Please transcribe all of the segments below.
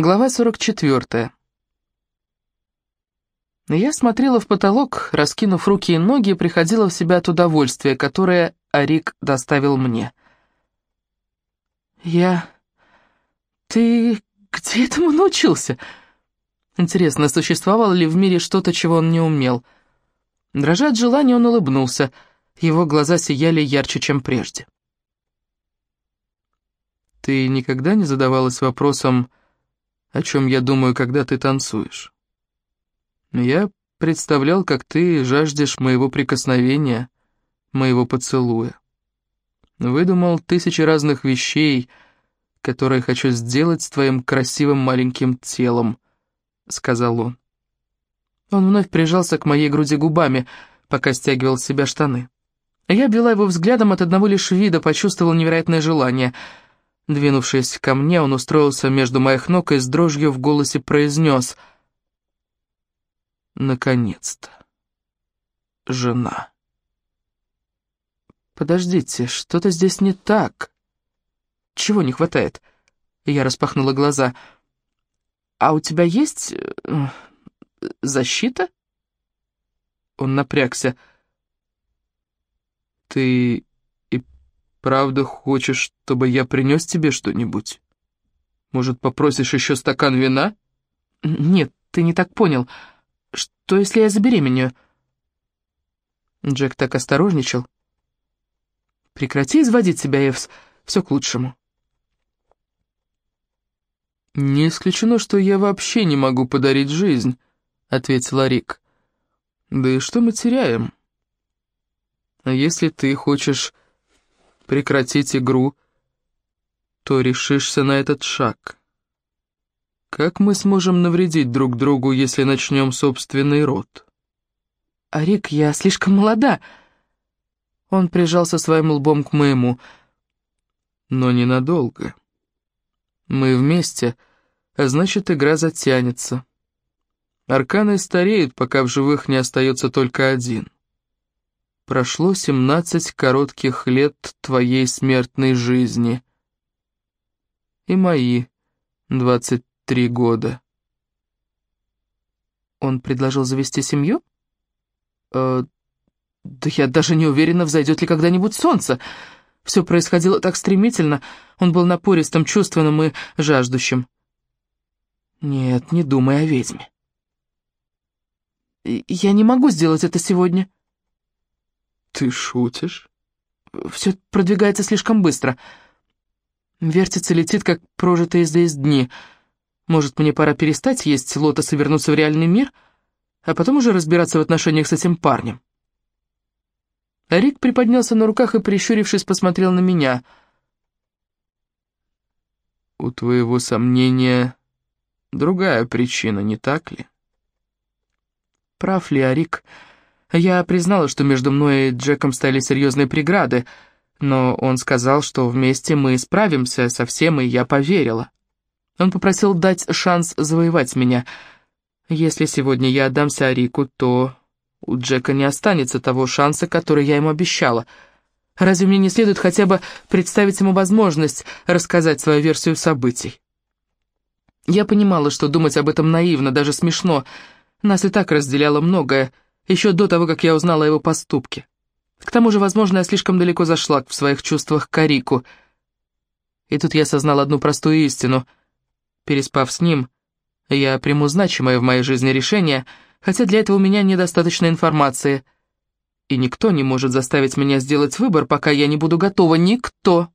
Глава 44. Я смотрела в потолок, раскинув руки и ноги, и приходила в себя от удовольствия, которое Арик доставил мне. «Я... Ты где этому научился?» Интересно, существовало ли в мире что-то, чего он не умел? Дрожа от желания, он улыбнулся. Его глаза сияли ярче, чем прежде. «Ты никогда не задавалась вопросом, о чем я думаю, когда ты танцуешь. Я представлял, как ты жаждешь моего прикосновения, моего поцелуя. Выдумал тысячи разных вещей, которые хочу сделать с твоим красивым маленьким телом, — сказал он. Он вновь прижался к моей груди губами, пока стягивал с себя штаны. Я обвела его взглядом от одного лишь вида, почувствовала невероятное желание — Двинувшись ко мне, он устроился между моих ног и с дрожью в голосе произнес «Наконец-то! Жена!» «Подождите, что-то здесь не так. Чего не хватает?» Я распахнула глаза. «А у тебя есть... Э, защита?» Он напрягся. «Ты Правда хочешь, чтобы я принес тебе что-нибудь? Может, попросишь еще стакан вина?» «Нет, ты не так понял. Что, если я забеременею?» Джек так осторожничал. «Прекрати изводить себя, Эвс, все к лучшему». «Не исключено, что я вообще не могу подарить жизнь», — ответила Рик. «Да и что мы теряем? А если ты хочешь прекратить игру, то решишься на этот шаг. Как мы сможем навредить друг другу, если начнем собственный род? «Арик, я слишком молода!» Он прижался своим лбом к моему. «Но ненадолго. Мы вместе, а значит, игра затянется. Арканы стареют, пока в живых не остается только один». Прошло семнадцать коротких лет твоей смертной жизни. И мои двадцать три года. Он предложил завести семью? Э, да я даже не уверена, взойдет ли когда-нибудь солнце. Все происходило так стремительно. Он был напористым, чувственным и жаждущим. Нет, не думай о ведьме. Я не могу сделать это сегодня. «Ты шутишь?» «Все продвигается слишком быстро. Вертится, летит, как прожитые здесь дни. Может, мне пора перестать есть лотос и вернуться в реальный мир, а потом уже разбираться в отношениях с этим парнем?» Рик приподнялся на руках и, прищурившись, посмотрел на меня. «У твоего сомнения другая причина, не так ли?» «Прав ли Арик?» Я признала, что между мной и Джеком стали серьезные преграды, но он сказал, что вместе мы справимся со всем, и я поверила. Он попросил дать шанс завоевать меня. Если сегодня я отдамся Арику, то у Джека не останется того шанса, который я ему обещала. Разве мне не следует хотя бы представить ему возможность рассказать свою версию событий? Я понимала, что думать об этом наивно, даже смешно. Нас и так разделяло многое — еще до того, как я узнала о его поступке. К тому же, возможно, я слишком далеко зашла в своих чувствах к Арику. И тут я осознала одну простую истину. Переспав с ним, я приму значимое в моей жизни решение, хотя для этого у меня недостаточно информации. И никто не может заставить меня сделать выбор, пока я не буду готова. Никто.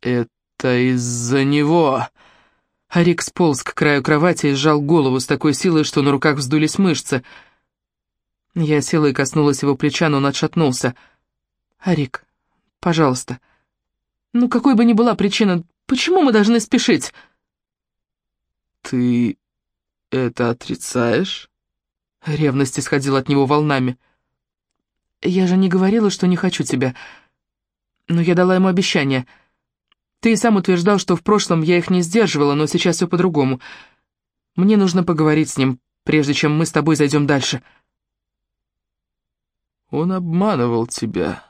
«Это из-за него», Арик сполз к краю кровати и сжал голову с такой силой, что на руках вздулись мышцы. Я села и коснулась его плеча, но он отшатнулся. «Арик, пожалуйста. Ну, какой бы ни была причина, почему мы должны спешить?» «Ты это отрицаешь?» Ревность исходила от него волнами. «Я же не говорила, что не хочу тебя. Но я дала ему обещание — ты и сам утверждал, что в прошлом я их не сдерживала, но сейчас все по-другому. Мне нужно поговорить с ним, прежде чем мы с тобой зайдем дальше». «Он обманывал тебя,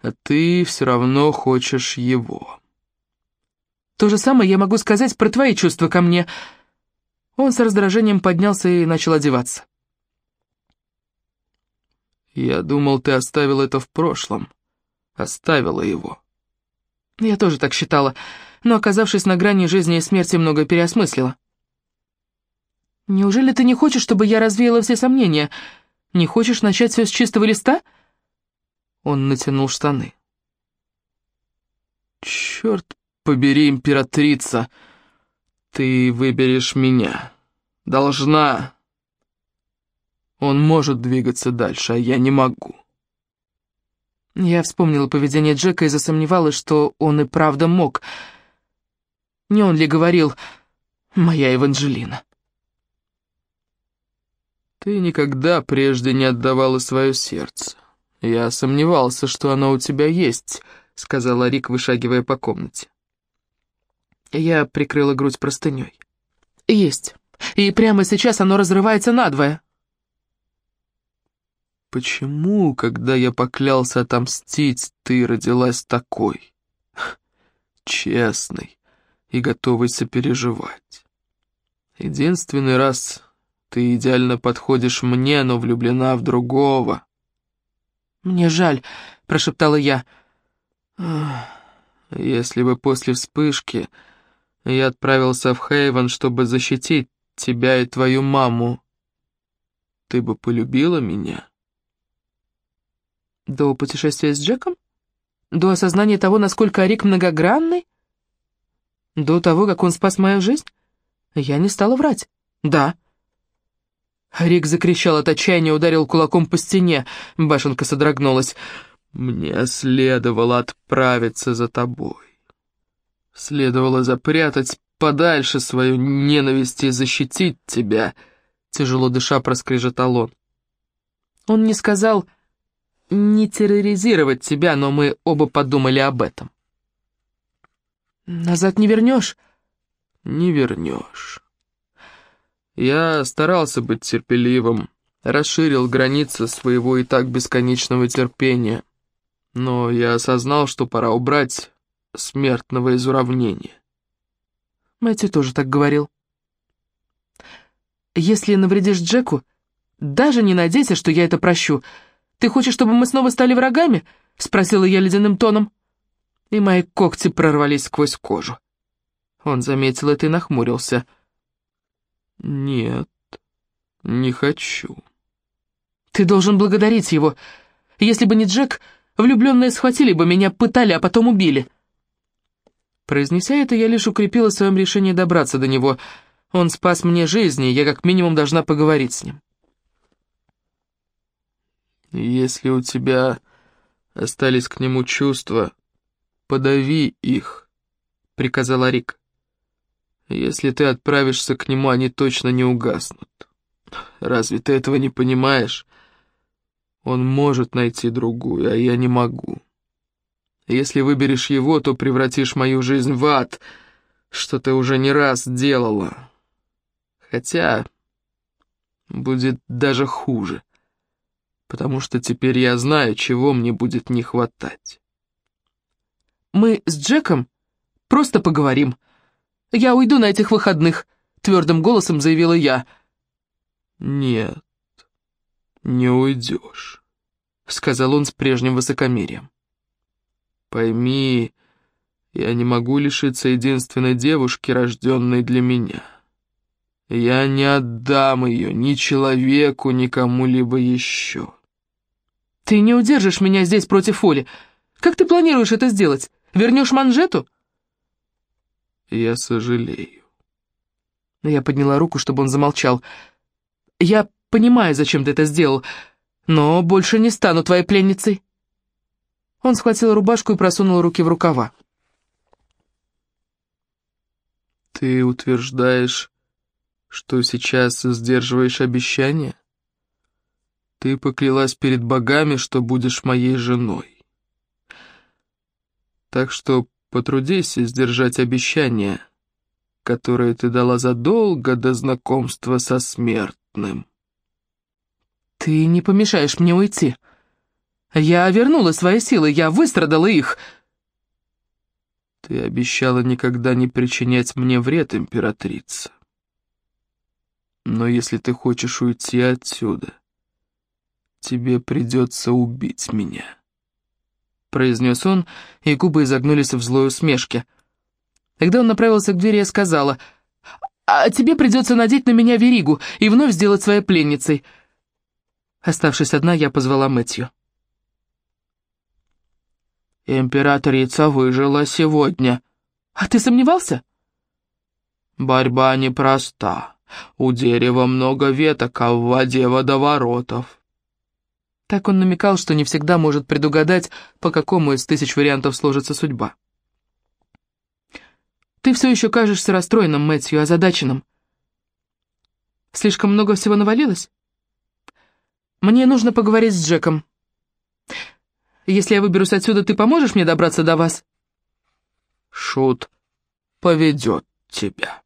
а ты все равно хочешь его». То же самое я могу сказать про твои чувства ко мне». Он с раздражением поднялся и начал одеваться. «Я думал, ты оставил это в прошлом. Оставила его». Я тоже так считала, но, оказавшись на грани жизни и смерти, много переосмыслила. «Неужели ты не хочешь, чтобы я развеяла все сомнения? Не хочешь начать все с чистого листа?» Он натянул штаны. «Черт побери, императрица! Ты выберешь меня. Должна. Он может двигаться дальше, а я не могу». Я вспомнила поведение Джека и засомневалась, что он и правда мог. Не он ли говорил «моя Эванжелина»? Ты никогда прежде не отдавала свое сердце. Я сомневался, что оно у тебя есть, сказала Рик, вышагивая по комнате. Я прикрыла грудь простыней. Есть. И прямо сейчас оно разрывается надвое. Почему, когда я поклялся отомстить, ты родилась такой? Честной и готовой сопереживать. Единственный раз ты идеально подходишь мне, но влюблена в другого. «Мне жаль», — прошептала я. «Если бы после вспышки я отправился в Хейвен, чтобы защитить тебя и твою маму, ты бы полюбила меня?» До путешествия с Джеком? До осознания того, насколько Арик многогранный? До того, как он спас мою жизнь? Я не стала врать. Да. Рик закричал от отчаяния, ударил кулаком по стене. Башенка содрогнулась. «Мне следовало отправиться за тобой. Следовало запрятать подальше свою ненависть и защитить тебя», — тяжело дыша проскрежетал он. Он не сказал «не терроризировать тебя», но мы оба подумали об этом. «Назад не вернешь?» «Не вернешь». Я старался быть терпеливым, расширил границы своего и так бесконечного терпения. Но я осознал, что пора убрать смертного из уравнения. Мэтью тоже так говорил. «Если навредишь Джеку, даже не надейся, что я это прощу. Ты хочешь, чтобы мы снова стали врагами?» — спросила я ледяным тоном. И мои когти прорвались сквозь кожу. Он заметил это и нахмурился — «Нет, не хочу». «Ты должен благодарить его. Если бы не Джек, влюбленные схватили бы меня, пытали, а потом убили». Произнеся это, я лишь укрепила в своем решении добраться до него. Он спас мне жизнь, и я как минимум должна поговорить с ним. «Если у тебя остались к нему чувства, подави их», — приказала Рик. Если ты отправишься к нему, они точно не угаснут. Разве ты этого не понимаешь? Он может найти другую, а я не могу. Если выберешь его, то превратишь мою жизнь в ад, что ты уже не раз делала. Хотя будет даже хуже, потому что теперь я знаю, чего мне будет не хватать. Мы с Джеком просто поговорим, — «Я уйду на этих выходных», — твердым голосом заявила я. «Нет, не уйдешь», — сказал он с прежним высокомерием. «Пойми, я не могу лишиться единственной девушки, рожденной для меня. Я не отдам ее ни человеку, ни кому-либо еще». «Ты не удержишь меня здесь против Оли. Как ты планируешь это сделать? Вернешь манжету?» Я сожалею. Я подняла руку, чтобы он замолчал. Я понимаю, зачем ты это сделал, но больше не стану твоей пленницей. Он схватил рубашку и просунул руки в рукава. Ты утверждаешь, что сейчас сдерживаешь обещание? Ты поклялась перед богами, что будешь моей женой. Так что Потрудись сдержать обещание, которое ты дала задолго до знакомства со смертным. Ты не помешаешь мне уйти. Я вернула свои силы, я выстрадала их. Ты обещала никогда не причинять мне вред, императрица. Но если ты хочешь уйти отсюда, тебе придется убить меня. Произнес он, и губы изогнулись в злой усмешке. Когда он направился к двери, я сказала, «А тебе придется надеть на меня веригу и вновь сделать своей пленницей». Оставшись одна, я позвала Мэтью. «Императрица выжила сегодня». «А ты сомневался?» «Борьба непроста. У дерева много веток, а в воде водоворотов». Так он намекал, что не всегда может предугадать, по какому из тысяч вариантов сложится судьба. «Ты все еще кажешься расстроенным, Мэтью, озадаченным. Слишком много всего навалилось? Мне нужно поговорить с Джеком. Если я выберусь отсюда, ты поможешь мне добраться до вас?» «Шут поведет тебя».